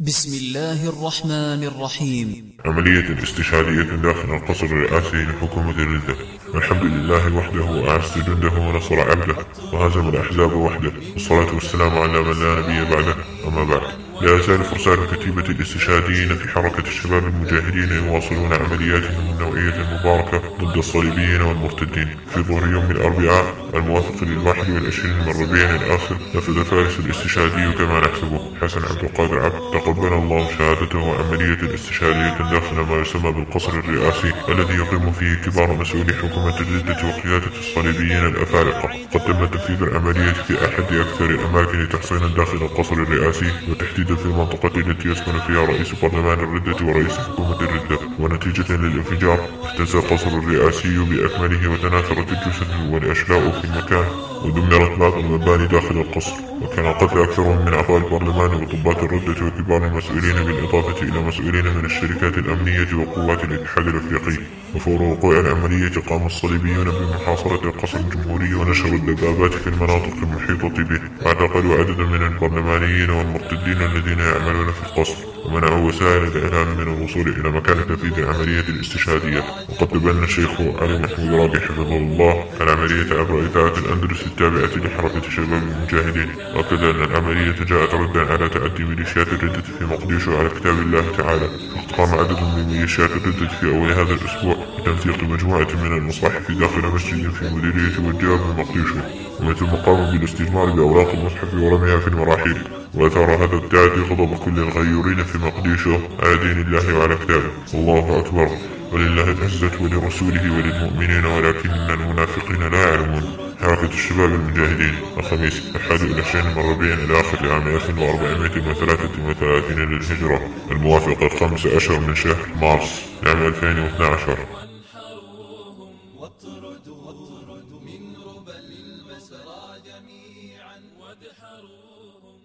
بسم الله الرحمن الرحيم. عملية استشهادية داخل القصر الرئاسي لحكومة الردة. الحمد لله وحده وأعز جنده ونصر عبده وهزم الأحزاب وحده. والصلاة والسلام على من لا نبي بعده. أما بعد لا يزال فرسان كتيبة الاستشهاديين في حركة الشباب المجاهدين يواصلون عملياتهم النوعية المباركة ضد الصليبيين والمرتدين. في ظهر يوم الأربعاء الموافق للواحد والعشرين من ربيع الآخر. نفذ فارس الاستشهادي كما نحسبه حسن عبد القادر عبد. تقبل الله شهادته عملية الاستشهادية داخل ما يسمى بالقصر الرئاسي الذي يقيم فيه كبار مسؤولي حكومة الردة وقيادة الصليبيين الأفارقة. قد تم تنفيذ العملية في أحد أكثر الأماكن تحصينا داخل القصر الرئاسي وتحديد في المنطقة التي يسكن فيها رئيس برلمان الردة ورئيس حكومة الردة. ونتيجة للانفجار اهتز القصر الرئاسي بأكمله وتناثرت الجثث والأشلاء في المكان ودمرت بعض المباني داخل القصر وكان قتل أكثرهم من أعضاء البرلمان وضباط الردة وكبار المسؤولين بالإضافة إلى مسؤولين من الشركات الأمنية وقوات الاتحاد الأفريقي. وفور وقوع العملية قام الصليبيون بمحاصرة القصر الجمهوري ونشروا الدبابات في المناطق المحيطة به. واعتقلوا عددا من البرلمانيين والمرتدين الذين يعملون في القصر ومنعوا وسائل الإعلام من الوصول إلى مكان تنفيذ العملية الاستشهادية. وقد تبنى الشيخ علي محمود راقي حفظه الله العملية عبر إذاعة الأندلس التابعة لحركة شباب المجاهدين. وكذا أن العملية جاءت ردا على تأدي ميليشيات الردة في مقديشو على كتاب الله تعالى. فقد قام عدد من ميليشيات الردة في أول هذا الأسبوع بتنسيق مجموعة من المصاحف داخل مسجد في مديرية وجاب بمقديشو ومن ثم قاموا بالاستجمار بأوراق المصحف ورميها في المراحيل. وأثار هذا التعدي غضب كل الغيورين في مقديشو على دين الله وعلى كتابه. الله أكبر. ولله العزة ولرسوله وللمؤمنين ولكن المنافقين لا يعلمون. حركة الشباب المجاهدين. الخميس الحادي والعشرين من ربيع الآخر لعام 1433 للهجرة. الموافق الخامس عشر من شهر مارس لعام 2012 واطردوا من المسرى جميعا. وادحروهم.